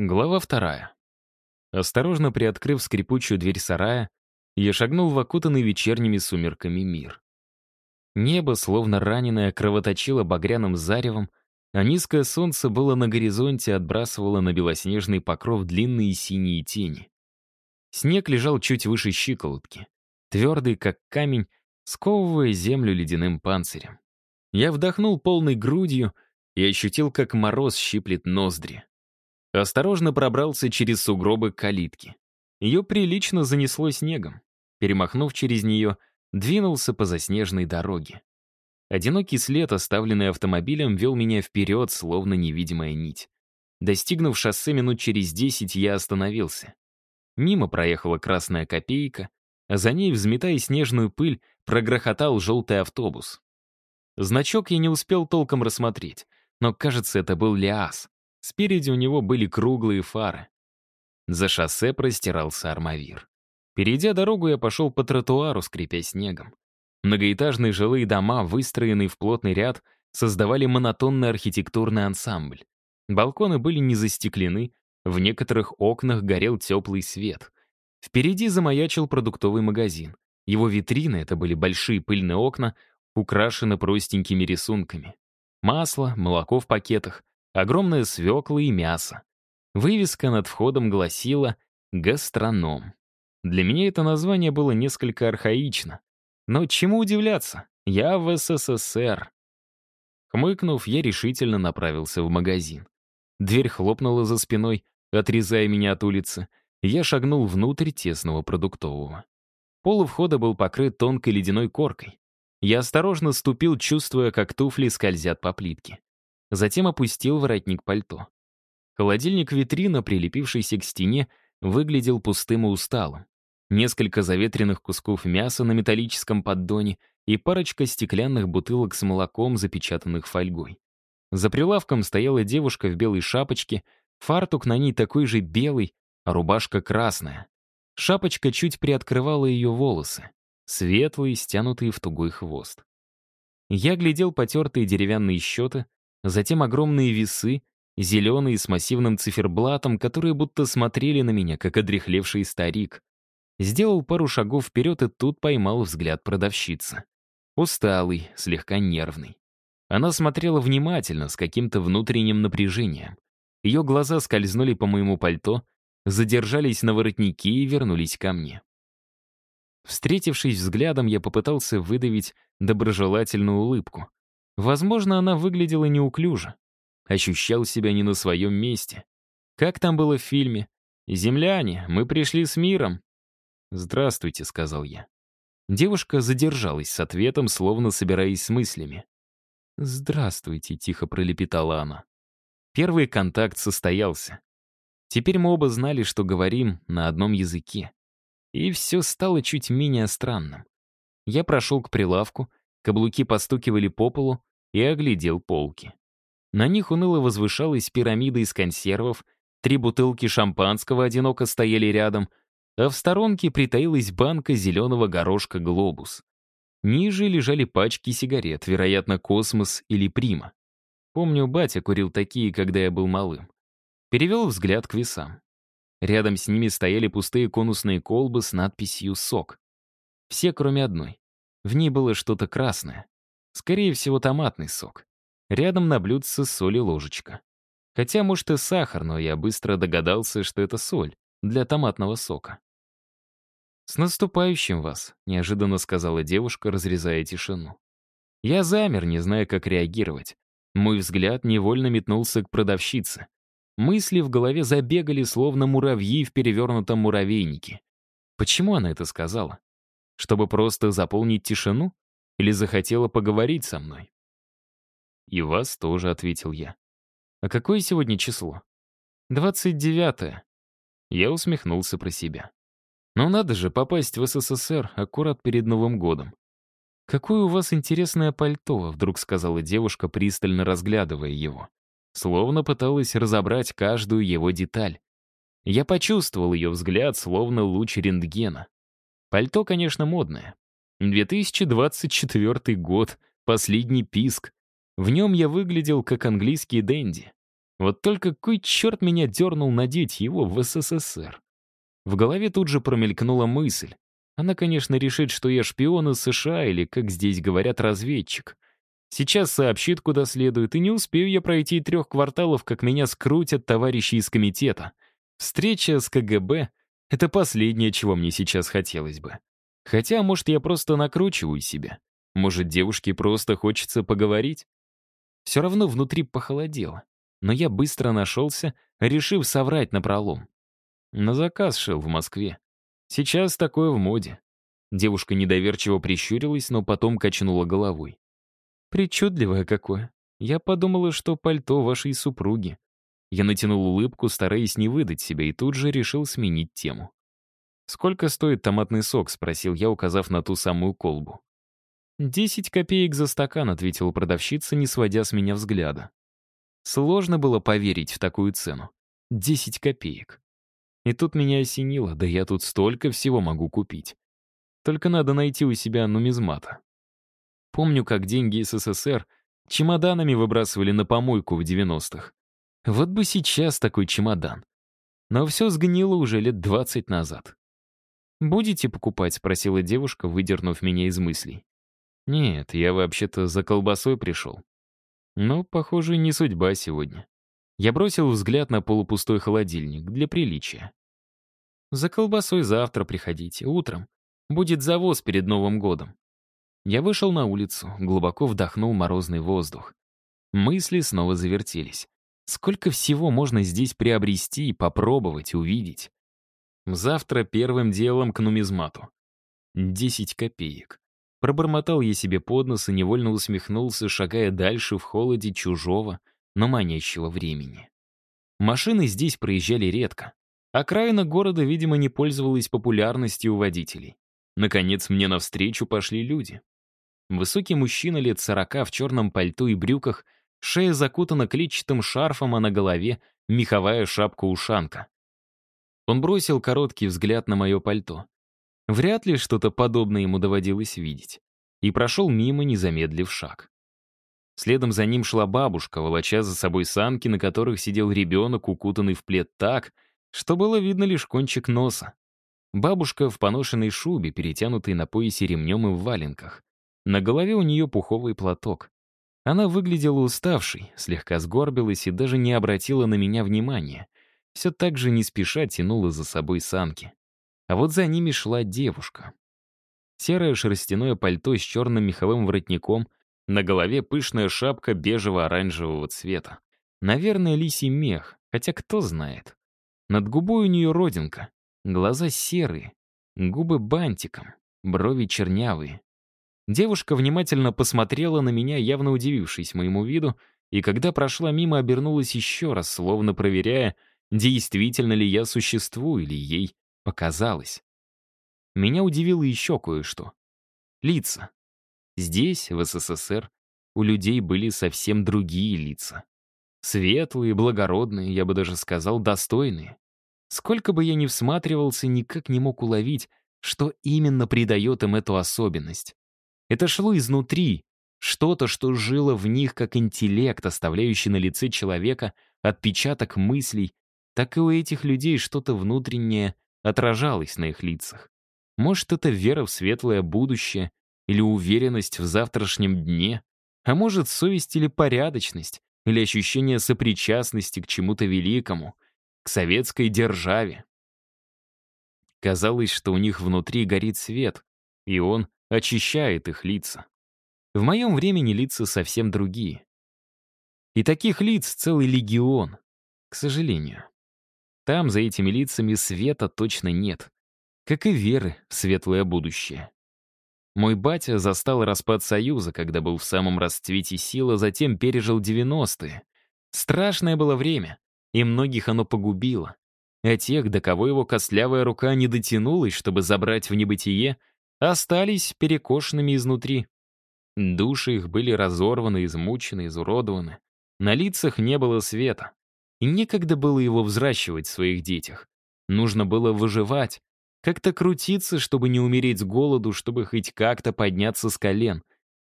Глава вторая. Осторожно приоткрыв скрипучую дверь сарая, я шагнул в окутанный вечерними сумерками мир. Небо, словно раненое, кровоточило багряным заревом, а низкое солнце было на горизонте отбрасывало на белоснежный покров длинные синие тени. Снег лежал чуть выше щиколотки, твердый, как камень, сковывая землю ледяным панцирем. Я вдохнул полной грудью и ощутил, как мороз щиплет ноздри. Осторожно пробрался через сугробы калитки. Ее прилично занесло снегом. Перемахнув через нее, двинулся по заснеженной дороге. Одинокий след, оставленный автомобилем, вел меня вперед, словно невидимая нить. Достигнув шоссе минут через десять, я остановился. Мимо проехала красная копейка, а за ней, взметая снежную пыль, прогрохотал желтый автобус. Значок я не успел толком рассмотреть, но, кажется, это был Лиас. Спереди у него были круглые фары. За шоссе простирался армавир. Перейдя дорогу, я пошел по тротуару, скрипя снегом. Многоэтажные жилые дома, выстроенные в плотный ряд, создавали монотонный архитектурный ансамбль. Балконы были не застеклены, в некоторых окнах горел теплый свет. Впереди замаячил продуктовый магазин. Его витрины — это были большие пыльные окна, украшены простенькими рисунками. Масло, молоко в пакетах, огромная свекла и мясо. Вывеска над входом гласила «Гастроном». Для меня это название было несколько архаично. Но чему удивляться? Я в СССР. Хмыкнув, я решительно направился в магазин. Дверь хлопнула за спиной, отрезая меня от улицы. Я шагнул внутрь тесного продуктового. Пол у входа был покрыт тонкой ледяной коркой. Я осторожно ступил, чувствуя, как туфли скользят по плитке. Затем опустил воротник пальто. Холодильник-витрина, прилепившийся к стене, выглядел пустым и усталым. Несколько заветренных кусков мяса на металлическом поддоне и парочка стеклянных бутылок с молоком, запечатанных фольгой. За прилавком стояла девушка в белой шапочке, фартук на ней такой же белый, а рубашка красная. Шапочка чуть приоткрывала ее волосы, светлые, стянутые в тугой хвост. Я глядел потертые деревянные счеты, затем огромные весы, зеленые с массивным циферблатом, которые будто смотрели на меня, как одрехлевший старик. Сделал пару шагов вперед и тут поймал взгляд продавщицы. Усталый, слегка нервный. Она смотрела внимательно, с каким-то внутренним напряжением. Ее глаза скользнули по моему пальто, задержались на воротнике и вернулись ко мне. Встретившись взглядом, я попытался выдавить доброжелательную улыбку. Возможно, она выглядела неуклюже. Ощущал себя не на своем месте. Как там было в фильме? «Земляне, мы пришли с миром». «Здравствуйте», — сказал я. Девушка задержалась с ответом, словно собираясь с мыслями. «Здравствуйте», — тихо пролепетала она. Первый контакт состоялся. Теперь мы оба знали, что говорим на одном языке. И все стало чуть менее странным. Я прошел к прилавку, каблуки постукивали по полу и оглядел полки. На них уныло возвышалась пирамида из консервов, три бутылки шампанского одиноко стояли рядом, а в сторонке притаилась банка зеленого горошка «Глобус». Ниже лежали пачки сигарет, вероятно, «Космос» или «Прима». Помню, батя курил такие, когда я был малым. Перевел взгляд к весам. Рядом с ними стояли пустые конусные колбы с надписью «Сок». Все, кроме одной. В ней было что-то красное. Скорее всего, томатный сок. Рядом на блюдце соль и ложечка. Хотя, может, и сахар, но я быстро догадался, что это соль для томатного сока. «С наступающим вас», — неожиданно сказала девушка, разрезая тишину. Я замер, не зная, как реагировать. Мой взгляд невольно метнулся к продавщице. Мысли в голове забегали, словно муравьи в перевернутом муравейнике. Почему она это сказала? Чтобы просто заполнить тишину? Или захотела поговорить со мной? «И вас тоже», — ответил я. «А какое сегодня число?» «Двадцать девятое». Я усмехнулся про себя. «Ну надо же попасть в СССР аккурат перед Новым годом». «Какое у вас интересное пальто», — вдруг сказала девушка, пристально разглядывая его словно пыталась разобрать каждую его деталь. Я почувствовал ее взгляд, словно луч рентгена. Пальто, конечно, модное. 2024 год, последний писк. В нем я выглядел как английский денди. Вот только кой черт меня дернул надеть его в СССР? В голове тут же промелькнула мысль. Она, конечно, решит, что я шпион из США или, как здесь говорят, разведчик. Сейчас сообщит, куда следует, и не успею я пройти трех кварталов, как меня скрутят товарищи из комитета. Встреча с КГБ — это последнее, чего мне сейчас хотелось бы. Хотя, может, я просто накручиваю себя. Может, девушке просто хочется поговорить? Все равно внутри похолодело. Но я быстро нашелся, решив соврать напролом. На заказ шел в Москве. Сейчас такое в моде. Девушка недоверчиво прищурилась, но потом качнула головой. Причудливое какое. Я подумала, что пальто вашей супруги. Я натянул улыбку, стараясь не выдать себя, и тут же решил сменить тему. «Сколько стоит томатный сок?» — спросил я, указав на ту самую колбу. «Десять копеек за стакан», — ответила продавщица, не сводя с меня взгляда. Сложно было поверить в такую цену. Десять копеек. И тут меня осенило, да я тут столько всего могу купить. Только надо найти у себя нумизмата. Помню, как деньги СССР чемоданами выбрасывали на помойку в 90-х. Вот бы сейчас такой чемодан. Но все сгнило уже лет 20 назад. «Будете покупать?» — спросила девушка, выдернув меня из мыслей. «Нет, я вообще-то за колбасой пришел». Но, похоже, не судьба сегодня. Я бросил взгляд на полупустой холодильник для приличия. За колбасой завтра приходите, утром. Будет завоз перед Новым годом. Я вышел на улицу, глубоко вдохнул морозный воздух. Мысли снова завертелись. Сколько всего можно здесь приобрести, попробовать, увидеть? Завтра первым делом к нумизмату. Десять копеек. Пробормотал я себе под нос и невольно усмехнулся, шагая дальше в холоде чужого, но манящего времени. Машины здесь проезжали редко. Окраина города, видимо, не пользовалась популярностью у водителей. Наконец, мне навстречу пошли люди. Высокий мужчина лет сорока в черном пальто и брюках, шея закутана клетчатым шарфом, а на голове меховая шапка-ушанка. Он бросил короткий взгляд на мое пальто. Вряд ли что-то подобное ему доводилось видеть. И прошел мимо, не замедлив шаг. Следом за ним шла бабушка, волоча за собой санки, на которых сидел ребенок, укутанный в плед так, что было видно лишь кончик носа. Бабушка в поношенной шубе, перетянутой на поясе ремнем и в валенках. На голове у нее пуховый платок. Она выглядела уставшей, слегка сгорбилась и даже не обратила на меня внимания. Все так же не спеша тянула за собой санки. А вот за ними шла девушка. Серое шерстяное пальто с черным меховым воротником, на голове пышная шапка бежево-оранжевого цвета. Наверное, лисий мех, хотя кто знает. Над губой у нее родинка. Глаза серые, губы бантиком, брови чернявые. Девушка внимательно посмотрела на меня, явно удивившись моему виду, и когда прошла мимо, обернулась еще раз, словно проверяя, действительно ли я существую или ей показалось. Меня удивило еще кое-что. Лица. Здесь, в СССР, у людей были совсем другие лица. Светлые, благородные, я бы даже сказал, достойные. Сколько бы я ни всматривался, никак не мог уловить, что именно придает им эту особенность. Это шло изнутри, что-то, что жило в них как интеллект, оставляющий на лице человека отпечаток мыслей, так и у этих людей что-то внутреннее отражалось на их лицах. Может, это вера в светлое будущее или уверенность в завтрашнем дне, а может, совесть или порядочность, или ощущение сопричастности к чему-то великому — к советской державе. Казалось, что у них внутри горит свет, и он очищает их лица. В моем времени лица совсем другие. И таких лиц целый легион, к сожалению. Там, за этими лицами, света точно нет, как и веры в светлое будущее. Мой батя застал распад Союза, когда был в самом расцвете сил, а затем пережил 90-е. Страшное было время и многих оно погубило. А тех, до кого его костлявая рука не дотянулась, чтобы забрать в небытие, остались перекошенными изнутри. Души их были разорваны, измучены, изуродованы. На лицах не было света. И некогда было его взращивать в своих детях. Нужно было выживать, как-то крутиться, чтобы не умереть с голоду, чтобы хоть как-то подняться с колен.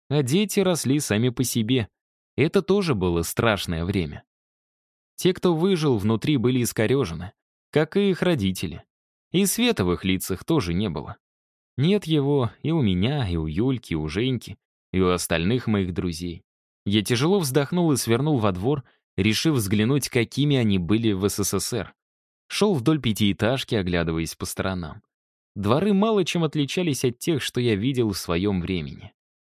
А дети росли сами по себе. Это тоже было страшное время. Те, кто выжил, внутри были искорежены, как и их родители. И света в их лицах тоже не было. Нет его и у меня, и у Юльки, и у Женьки, и у остальных моих друзей. Я тяжело вздохнул и свернул во двор, решив взглянуть, какими они были в СССР. Шел вдоль пятиэтажки, оглядываясь по сторонам. Дворы мало чем отличались от тех, что я видел в своем времени.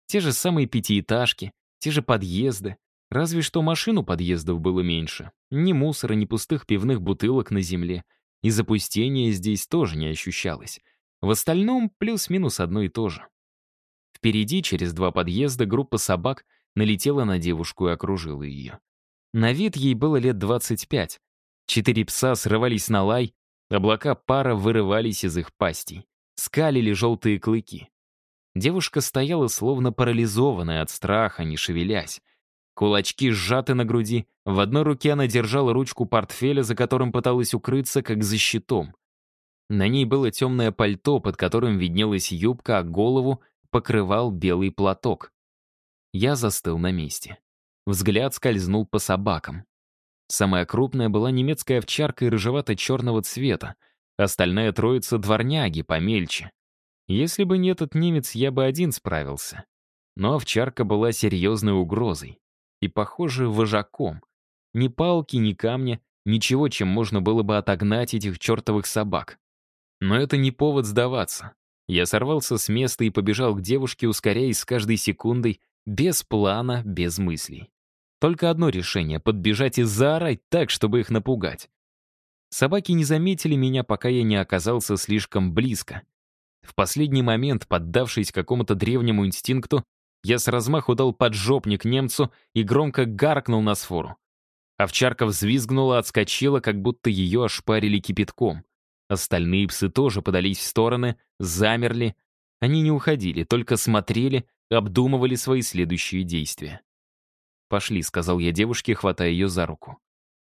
Те же самые пятиэтажки, те же подъезды, разве что машин у подъездов было меньше. Ни мусора, ни пустых пивных бутылок на земле. И запустения здесь тоже не ощущалось. В остальном плюс-минус одно и то же. Впереди, через два подъезда, группа собак налетела на девушку и окружила ее. На вид ей было лет 25. Четыре пса срывались на лай, облака пара вырывались из их пастей. Скалили желтые клыки. Девушка стояла словно парализованная от страха, не шевелясь. Кулачки сжаты на груди, в одной руке она держала ручку портфеля, за которым пыталась укрыться, как за щитом. На ней было темное пальто, под которым виднелась юбка, а голову покрывал белый платок. Я застыл на месте. Взгляд скользнул по собакам. Самая крупная была немецкая овчарка и рыжевато-черного цвета, остальная троица — дворняги, помельче. Если бы не этот немец, я бы один справился. Но овчарка была серьезной угрозой. И, похоже, вожаком. Ни палки, ни камня, ничего, чем можно было бы отогнать этих чертовых собак. Но это не повод сдаваться. Я сорвался с места и побежал к девушке, ускоряясь с каждой секундой, без плана, без мыслей. Только одно решение — подбежать и заорать так, чтобы их напугать. Собаки не заметили меня, пока я не оказался слишком близко. В последний момент, поддавшись какому-то древнему инстинкту, я с размаху дал поджопник немцу и громко гаркнул на сфору. Овчарка взвизгнула, отскочила, как будто ее ошпарили кипятком. Остальные псы тоже подались в стороны, замерли. Они не уходили, только смотрели, обдумывали свои следующие действия. «Пошли», — сказал я девушке, хватая ее за руку.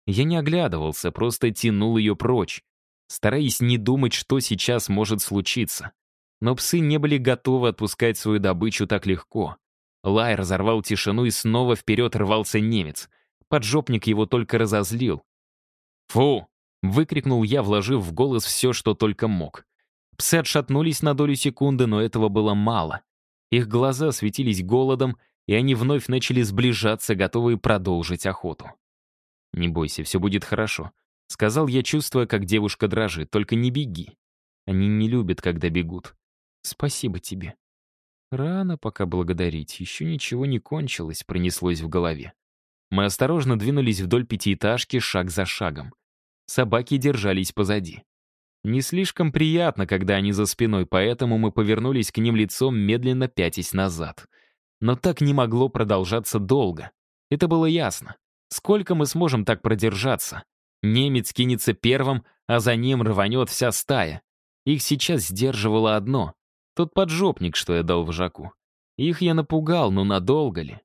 Я не оглядывался, просто тянул ее прочь, стараясь не думать, что сейчас может случиться. Но псы не были готовы отпускать свою добычу так легко. Лай разорвал тишину, и снова вперед рвался немец. Поджопник его только разозлил. «Фу!» — выкрикнул я, вложив в голос все, что только мог. Псы отшатнулись на долю секунды, но этого было мало. Их глаза светились голодом, и они вновь начали сближаться, готовые продолжить охоту. «Не бойся, все будет хорошо», — сказал я, чувствуя, как девушка дрожит. «Только не беги. Они не любят, когда бегут. Спасибо тебе». Рано пока благодарить, еще ничего не кончилось, пронеслось в голове. Мы осторожно двинулись вдоль пятиэтажки шаг за шагом. Собаки держались позади. Не слишком приятно, когда они за спиной, поэтому мы повернулись к ним лицом, медленно пятясь назад. Но так не могло продолжаться долго. Это было ясно. Сколько мы сможем так продержаться? Немец кинется первым, а за ним рванет вся стая. Их сейчас сдерживало одно — тот поджопник, что я дал вожаку. Их я напугал, но надолго ли?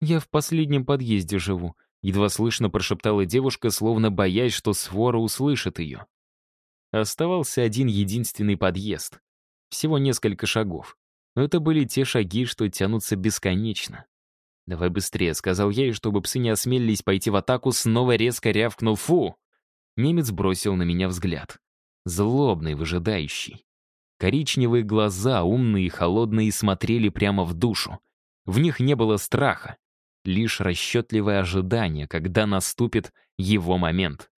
«Я в последнем подъезде живу», — едва слышно прошептала девушка, словно боясь, что свора услышит ее. Оставался один единственный подъезд. Всего несколько шагов. Но это были те шаги, что тянутся бесконечно. «Давай быстрее», — сказал я, и чтобы псы не осмелились пойти в атаку, снова резко рявкнул «Фу!». Немец бросил на меня взгляд. Злобный, выжидающий. Коричневые глаза, умные и холодные, смотрели прямо в душу. В них не было страха, лишь расчетливое ожидание, когда наступит его момент.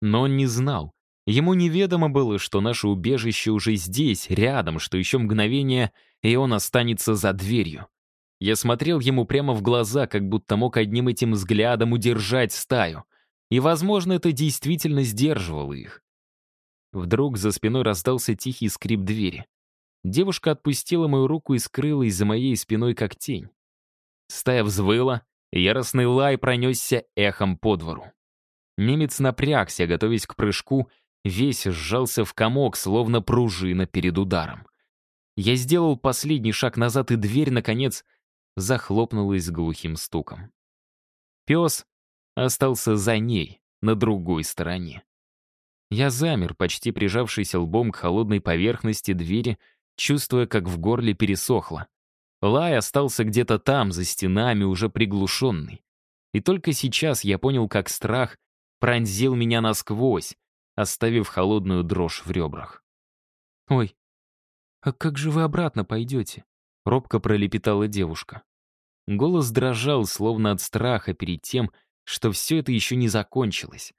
Но он не знал, Ему неведомо было, что наше убежище уже здесь, рядом, что еще мгновение, и он останется за дверью. Я смотрел ему прямо в глаза, как будто мог одним этим взглядом удержать стаю. И, возможно, это действительно сдерживало их. Вдруг за спиной раздался тихий скрип двери. Девушка отпустила мою руку и скрылась за моей спиной, как тень. Стая взвыла, яростный лай пронесся эхом по двору. Немец напрягся, готовясь к прыжку, весь сжался в комок, словно пружина перед ударом. Я сделал последний шаг назад, и дверь, наконец, захлопнулась глухим стуком. Пес остался за ней, на другой стороне. Я замер, почти прижавшийся лбом к холодной поверхности двери, чувствуя, как в горле пересохло. Лай остался где-то там, за стенами, уже приглушенный. И только сейчас я понял, как страх пронзил меня насквозь, оставив холодную дрожь в ребрах. «Ой, а как же вы обратно пойдете?» — робко пролепетала девушка. Голос дрожал, словно от страха перед тем, что все это еще не закончилось.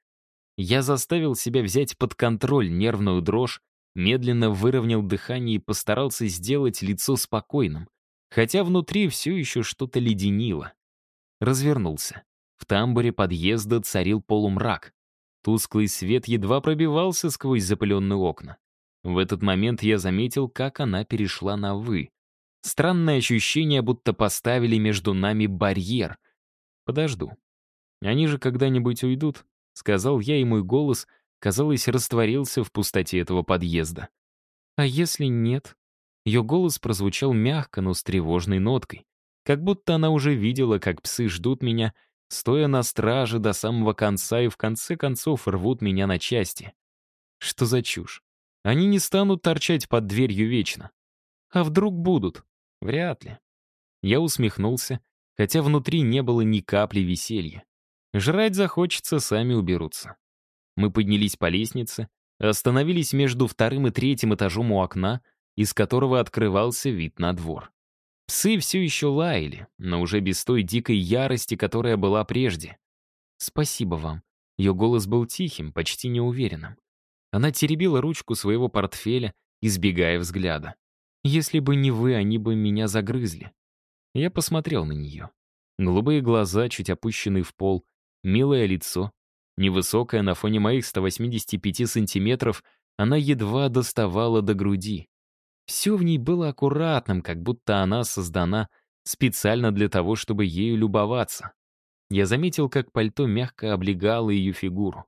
Я заставил себя взять под контроль нервную дрожь, медленно выровнял дыхание и постарался сделать лицо спокойным, хотя внутри все еще что-то леденило. Развернулся. В тамбуре подъезда царил полумрак. Тусклый свет едва пробивался сквозь запыленные окна. В этот момент я заметил, как она перешла на «вы». Странное ощущение, будто поставили между нами барьер. Подожду. Они же когда-нибудь уйдут, сказал я, и мой голос, казалось, растворился в пустоте этого подъезда. А если нет? Ее голос прозвучал мягко, но с тревожной ноткой. Как будто она уже видела, как псы ждут меня, стоя на страже до самого конца и в конце концов рвут меня на части. Что за чушь? Они не станут торчать под дверью вечно. А вдруг будут? Вряд ли. Я усмехнулся, хотя внутри не было ни капли веселья. Жрать захочется, сами уберутся. Мы поднялись по лестнице, остановились между вторым и третьим этажом у окна, из которого открывался вид на двор. Псы все еще лаяли, но уже без той дикой ярости, которая была прежде. «Спасибо вам». Ее голос был тихим, почти неуверенным. Она теребила ручку своего портфеля, избегая взгляда. Если бы не вы, они бы меня загрызли. Я посмотрел на нее. Голубые глаза, чуть опущенные в пол, милое лицо. Невысокая на фоне моих 185 сантиметров, она едва доставала до груди. Все в ней было аккуратным, как будто она создана специально для того, чтобы ею любоваться. Я заметил, как пальто мягко облегало ее фигуру.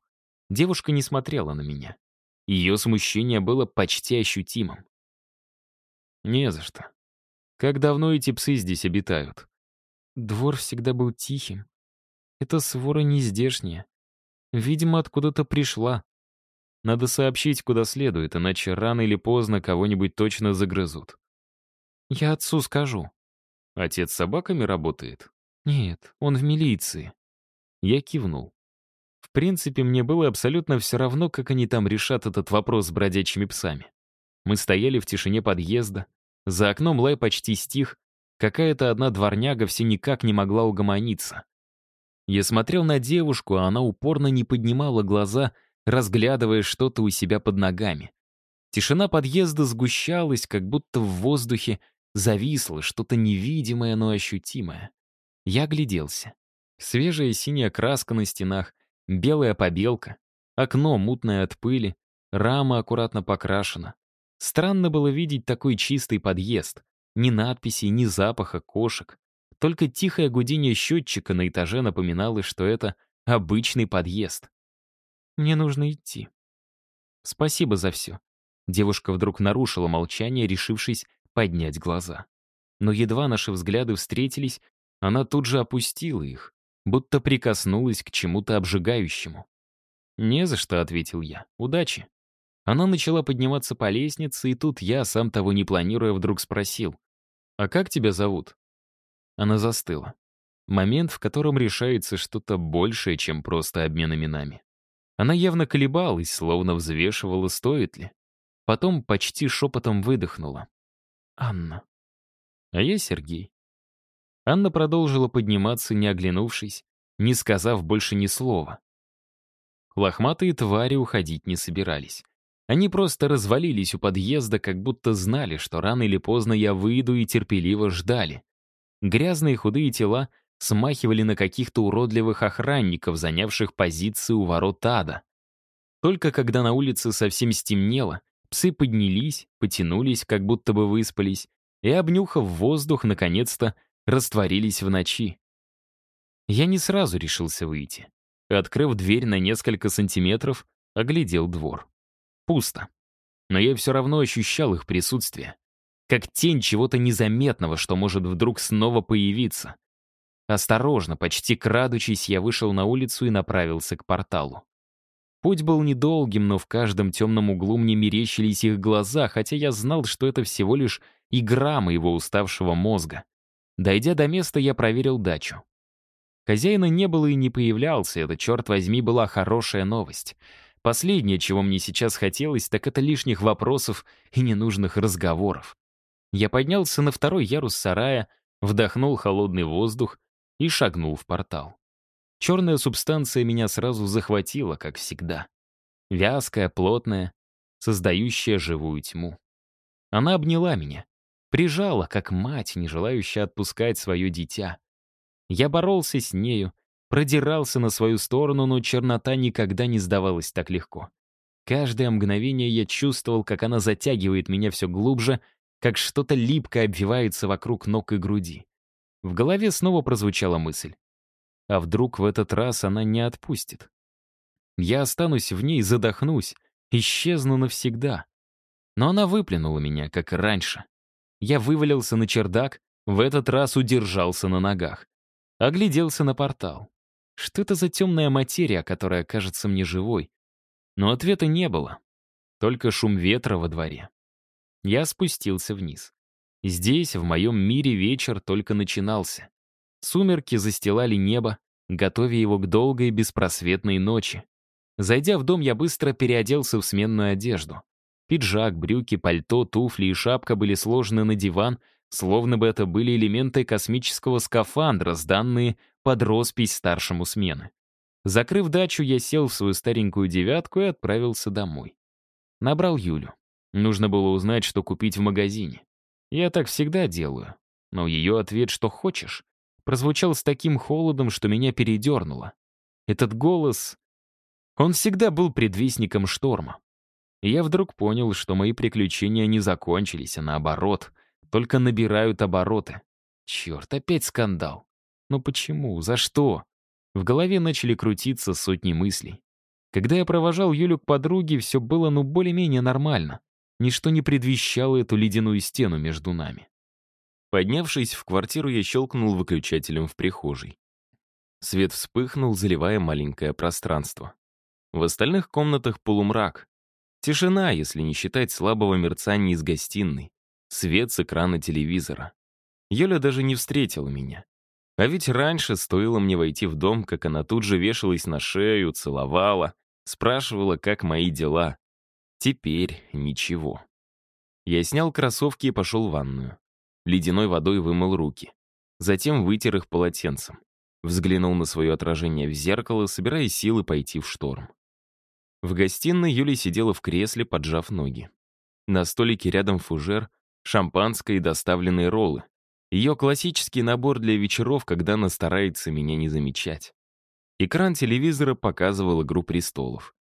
Девушка не смотрела на меня. Ее смущение было почти ощутимым. «Не за что. Как давно эти псы здесь обитают?» Двор всегда был тихим. Эта свора не здешняя. Видимо, откуда-то пришла. Надо сообщить, куда следует, иначе рано или поздно кого-нибудь точно загрызут. Я отцу скажу. Отец с собаками работает? Нет, он в милиции. Я кивнул. В принципе, мне было абсолютно все равно, как они там решат этот вопрос с бродячими псами. Мы стояли в тишине подъезда. За окном лай почти стих. Какая-то одна дворняга все никак не могла угомониться. Я смотрел на девушку, а она упорно не поднимала глаза, разглядывая что-то у себя под ногами. Тишина подъезда сгущалась, как будто в воздухе зависло что-то невидимое, но ощутимое. Я гляделся. Свежая синяя краска на стенах, белая побелка, окно мутное от пыли, рама аккуратно покрашена. Странно было видеть такой чистый подъезд. Ни надписей, ни запаха кошек. Только тихое гудение счетчика на этаже напоминало, что это обычный подъезд. «Мне нужно идти». «Спасибо за все». Девушка вдруг нарушила молчание, решившись поднять глаза. Но едва наши взгляды встретились, она тут же опустила их, будто прикоснулась к чему-то обжигающему. «Не за что», — ответил я. «Удачи». Она начала подниматься по лестнице, и тут я, сам того не планируя, вдруг спросил. «А как тебя зовут?» Она застыла. Момент, в котором решается что-то большее, чем просто обмен именами. Она явно колебалась, словно взвешивала, стоит ли. Потом почти шепотом выдохнула. «Анна». «А я Сергей». Анна продолжила подниматься, не оглянувшись, не сказав больше ни слова. Лохматые твари уходить не собирались. Они просто развалились у подъезда, как будто знали, что рано или поздно я выйду и терпеливо ждали. Грязные худые тела смахивали на каких-то уродливых охранников, занявших позиции у ворот ада. Только когда на улице совсем стемнело, псы поднялись, потянулись, как будто бы выспались, и, обнюхав воздух, наконец-то растворились в ночи. Я не сразу решился выйти. Открыв дверь на несколько сантиметров, оглядел двор. Пусто. Но я все равно ощущал их присутствие. Как тень чего-то незаметного, что может вдруг снова появиться. Осторожно, почти крадучись, я вышел на улицу и направился к порталу. Путь был недолгим, но в каждом темном углу мне мерещились их глаза, хотя я знал, что это всего лишь игра моего уставшего мозга. Дойдя до места, я проверил дачу. Хозяина не было и не появлялся, это, черт возьми, была хорошая новость. Последнее, чего мне сейчас хотелось, так это лишних вопросов и ненужных разговоров. Я поднялся на второй ярус сарая, вдохнул холодный воздух и шагнул в портал. Черная субстанция меня сразу захватила, как всегда. Вязкая, плотная, создающая живую тьму. Она обняла меня, прижала, как мать, не желающая отпускать свое дитя. Я боролся с нею, продирался на свою сторону, но чернота никогда не сдавалась так легко. Каждое мгновение я чувствовал, как она затягивает меня все глубже, как что-то липкое обвивается вокруг ног и груди. В голове снова прозвучала мысль. А вдруг в этот раз она не отпустит? Я останусь в ней, задохнусь, исчезну навсегда. Но она выплюнула меня, как и раньше. Я вывалился на чердак, в этот раз удержался на ногах. Огляделся на портал. Что это за темная материя, которая кажется мне живой? Но ответа не было. Только шум ветра во дворе. Я спустился вниз. Здесь, в моем мире, вечер только начинался. Сумерки застилали небо, готовя его к долгой беспросветной ночи. Зайдя в дом, я быстро переоделся в сменную одежду. Пиджак, брюки, пальто, туфли и шапка были сложены на диван, словно бы это были элементы космического скафандра, сданные под роспись старшему смены. Закрыв дачу, я сел в свою старенькую девятку и отправился домой. Набрал Юлю. Нужно было узнать, что купить в магазине. Я так всегда делаю. Но ее ответ «что хочешь» прозвучал с таким холодом, что меня передернуло. Этот голос... Он всегда был предвестником шторма. И я вдруг понял, что мои приключения не закончились, а наоборот, только набирают обороты. Черт, опять скандал. Но почему? За что? В голове начали крутиться сотни мыслей. Когда я провожал Юлю к подруге, все было ну более-менее нормально. Ничто не предвещало эту ледяную стену между нами. Поднявшись в квартиру, я щелкнул выключателем в прихожей. Свет вспыхнул, заливая маленькое пространство. В остальных комнатах полумрак. Тишина, если не считать слабого мерцания из гостиной. Свет с экрана телевизора. Юля даже не встретила меня. А ведь раньше стоило мне войти в дом, как она тут же вешалась на шею, целовала, спрашивала, как мои дела. Теперь ничего. Я снял кроссовки и пошел в ванную. Ледяной водой вымыл руки. Затем вытер их полотенцем. Взглянул на свое отражение в зеркало, собирая силы пойти в шторм. В гостиной Юля сидела в кресле, поджав ноги. На столике рядом фужер, шампанское и доставленные роллы. Ее классический набор для вечеров, когда она старается меня не замечать. Экран телевизора показывал «Игру престолов».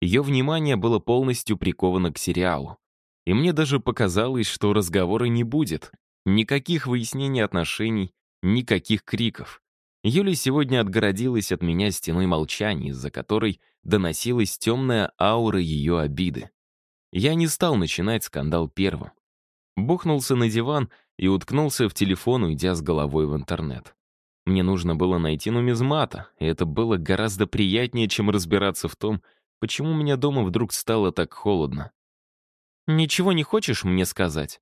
Ее внимание было полностью приковано к сериалу. И мне даже показалось, что разговора не будет. Никаких выяснений отношений, никаких криков. Юля сегодня отгородилась от меня стеной молчания, из-за которой доносилась темная аура ее обиды. Я не стал начинать скандал первым. Бухнулся на диван и уткнулся в телефон, уйдя с головой в интернет. Мне нужно было найти нумизмата, и это было гораздо приятнее, чем разбираться в том, Почему у меня дома вдруг стало так холодно? «Ничего не хочешь мне сказать?»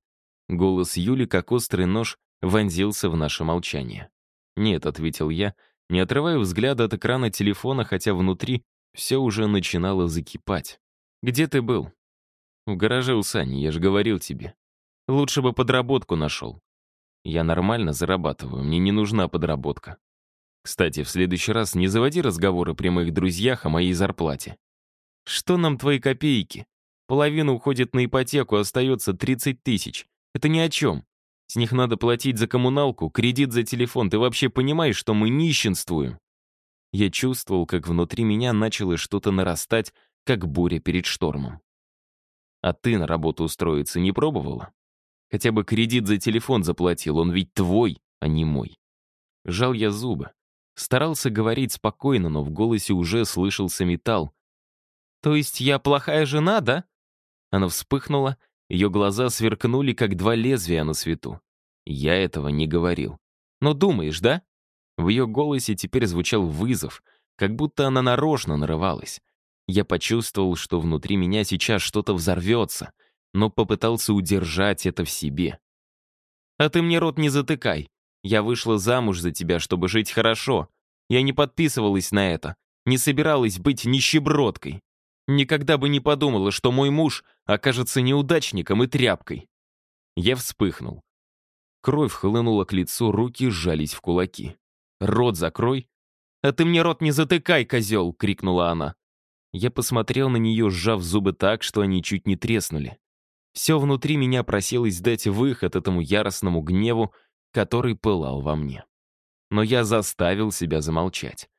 Голос Юли, как острый нож, вонзился в наше молчание. «Нет», — ответил я, не отрывая взгляда от экрана телефона, хотя внутри все уже начинало закипать. «Где ты был?» «В гараже у Сани, я же говорил тебе. Лучше бы подработку нашел. Я нормально зарабатываю, мне не нужна подработка. Кстати, в следующий раз не заводи разговоры при моих друзьях о моей зарплате. Что нам твои копейки? Половина уходит на ипотеку, остается 30 тысяч. Это ни о чем. С них надо платить за коммуналку, кредит за телефон. Ты вообще понимаешь, что мы нищенствуем?» Я чувствовал, как внутри меня начало что-то нарастать, как буря перед штормом. «А ты на работу устроиться не пробовала? Хотя бы кредит за телефон заплатил, он ведь твой, а не мой». Жал я зубы. Старался говорить спокойно, но в голосе уже слышался металл, «То есть я плохая жена, да?» Она вспыхнула, ее глаза сверкнули, как два лезвия на свету. Я этого не говорил. «Но думаешь, да?» В ее голосе теперь звучал вызов, как будто она нарочно нарывалась. Я почувствовал, что внутри меня сейчас что-то взорвется, но попытался удержать это в себе. «А ты мне рот не затыкай. Я вышла замуж за тебя, чтобы жить хорошо. Я не подписывалась на это, не собиралась быть нищебродкой. Никогда бы не подумала, что мой муж окажется неудачником и тряпкой. Я вспыхнул. Кровь хлынула к лицу, руки сжались в кулаки. «Рот закрой!» «А ты мне рот не затыкай, козел!» — крикнула она. Я посмотрел на нее, сжав зубы так, что они чуть не треснули. Все внутри меня просилось дать выход этому яростному гневу, который пылал во мне. Но я заставил себя замолчать.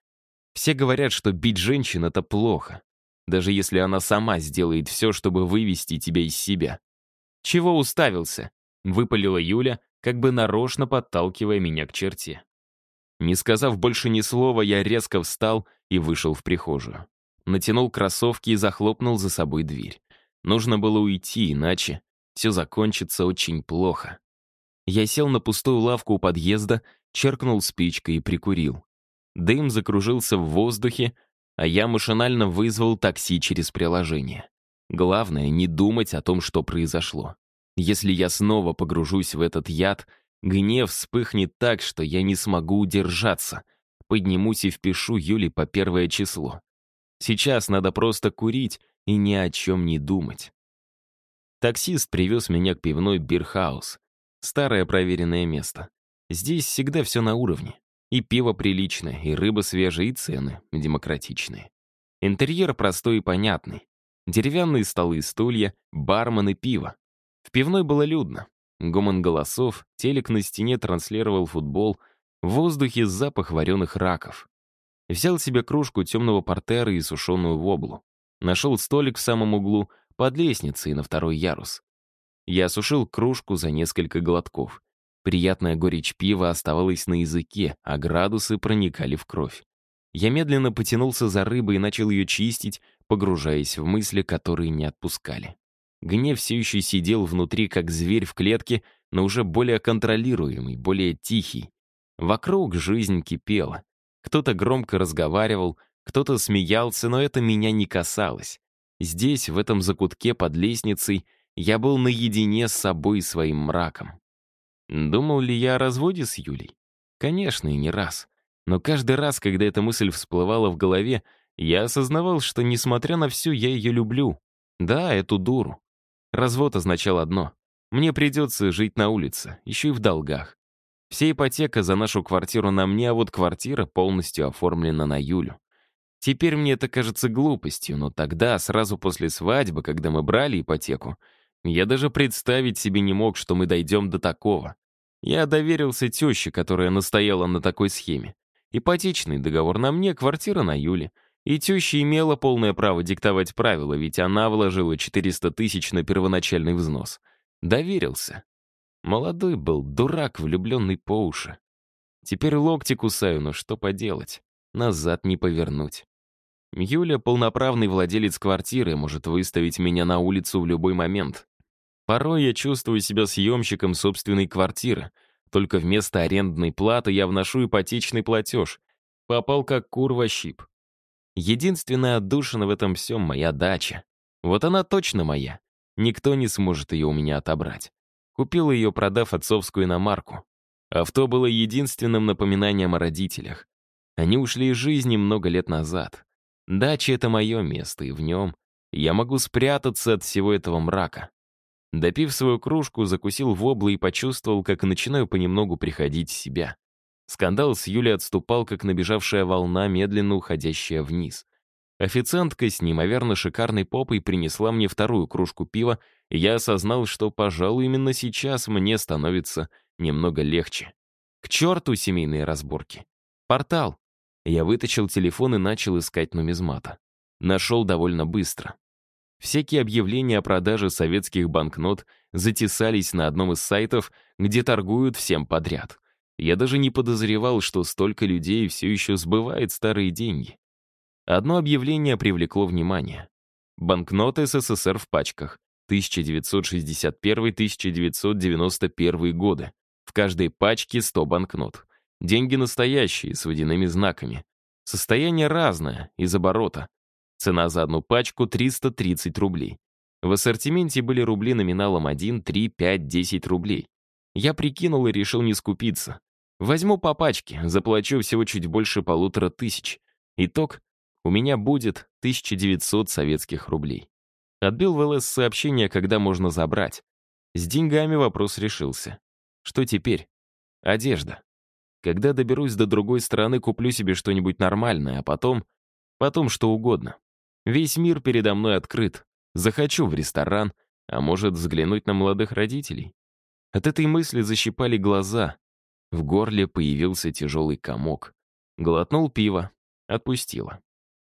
Все говорят, что бить женщин — это плохо, даже если она сама сделает все, чтобы вывести тебя из себя. «Чего уставился?» — выпалила Юля, как бы нарочно подталкивая меня к черте. Не сказав больше ни слова, я резко встал и вышел в прихожую. Натянул кроссовки и захлопнул за собой дверь. Нужно было уйти, иначе все закончится очень плохо. Я сел на пустую лавку у подъезда, черкнул спичкой и прикурил. Дым закружился в воздухе, а я машинально вызвал такси через приложение. Главное — не думать о том, что произошло. Если я снова погружусь в этот яд, гнев вспыхнет так, что я не смогу удержаться. Поднимусь и впишу Юли по первое число. Сейчас надо просто курить и ни о чем не думать. Таксист привез меня к пивной Бирхаус. Старое проверенное место. Здесь всегда все на уровне. И пиво приличное, и рыба свежая, и цены демократичные. Интерьер простой и понятный. Деревянные столы и стулья, бармен и пиво. В пивной было людно. Гомон голосов, телек на стене транслировал футбол, в воздухе запах вареных раков. Взял себе кружку темного портера и сушеную воблу. Нашел столик в самом углу, под лестницей на второй ярус. Я осушил кружку за несколько глотков. Приятная горечь пива оставалась на языке, а градусы проникали в кровь. Я медленно потянулся за рыбой и начал ее чистить, погружаясь в мысли, которые не отпускали. Гнев все еще сидел внутри, как зверь в клетке, но уже более контролируемый, более тихий. Вокруг жизнь кипела. Кто-то громко разговаривал, кто-то смеялся, но это меня не касалось. Здесь, в этом закутке под лестницей, я был наедине с собой и своим мраком. Думал ли я о разводе с Юлей? Конечно, и не раз. Но каждый раз, когда эта мысль всплывала в голове, я осознавал, что, несмотря на все, я ее люблю. Да, эту дуру. Развод означал одно. Мне придется жить на улице, еще и в долгах. Вся ипотека за нашу квартиру на мне, а вот квартира полностью оформлена на Юлю. Теперь мне это кажется глупостью, но тогда, сразу после свадьбы, когда мы брали ипотеку, я даже представить себе не мог, что мы дойдем до такого. Я доверился теще, которая настояла на такой схеме. Ипотечный договор на мне, квартира на Юле. И теща имела полное право диктовать правила, ведь она вложила 400 тысяч на первоначальный взнос. Доверился. Молодой был, дурак, влюбленный по уши. Теперь локти кусаю, но что поделать? Назад не повернуть. Юля — полноправный владелец квартиры, может выставить меня на улицу в любой момент. Порой я чувствую себя съемщиком собственной квартиры, только вместо арендной платы я вношу ипотечный платеж. Попал как кур во щип. Единственная отдушина в этом всем — моя дача. Вот она точно моя. Никто не сможет ее у меня отобрать. Купил ее, продав отцовскую иномарку. Авто было единственным напоминанием о родителях. Они ушли из жизни много лет назад. Дача — это мое место, и в нем я могу спрятаться от всего этого мрака. Допив свою кружку, закусил воблы и почувствовал, как начинаю понемногу приходить в себя. Скандал с Юлей отступал, как набежавшая волна, медленно уходящая вниз. Официантка с неимоверно шикарной попой принесла мне вторую кружку пива, и я осознал, что, пожалуй, именно сейчас мне становится немного легче. К черту семейные разборки. Портал. Я вытащил телефон и начал искать нумизмата. Нашел довольно быстро. Всякие объявления о продаже советских банкнот затесались на одном из сайтов, где торгуют всем подряд. Я даже не подозревал, что столько людей все еще сбывает старые деньги. Одно объявление привлекло внимание. Банкноты СССР в пачках. 1961-1991 годы. В каждой пачке 100 банкнот. Деньги настоящие, с водяными знаками. Состояние разное, из оборота. Цена за одну пачку — 330 рублей. В ассортименте были рубли номиналом 1, 3, 5, 10 рублей. Я прикинул и решил не скупиться. Возьму по пачке, заплачу всего чуть больше полутора тысяч. Итог — у меня будет 1900 советских рублей. Отбил в ЛС сообщение, когда можно забрать. С деньгами вопрос решился. Что теперь? Одежда. Когда доберусь до другой стороны, куплю себе что-нибудь нормальное, а потом... Потом что угодно. Весь мир передо мной открыт. Захочу в ресторан, а может, взглянуть на молодых родителей. От этой мысли защипали глаза. В горле появился тяжелый комок. Глотнул пиво. Отпустила.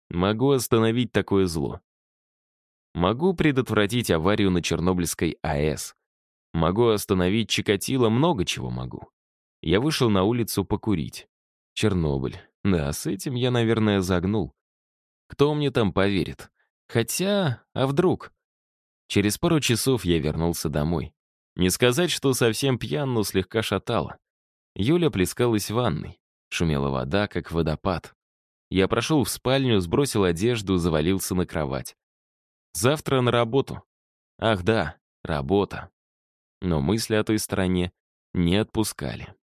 Могу остановить такое зло. Могу предотвратить аварию на Чернобыльской АЭС. Могу остановить Чикатило, много чего могу. Я вышел на улицу покурить. Чернобыль. Да, с этим я, наверное, загнул. Кто мне там поверит? Хотя, а вдруг? Через пару часов я вернулся домой. Не сказать, что совсем пьян, но слегка шатало. Юля плескалась в ванной. Шумела вода, как водопад. Я прошел в спальню, сбросил одежду, завалился на кровать. Завтра на работу. Ах да, работа. Но мысли о той стороне не отпускали.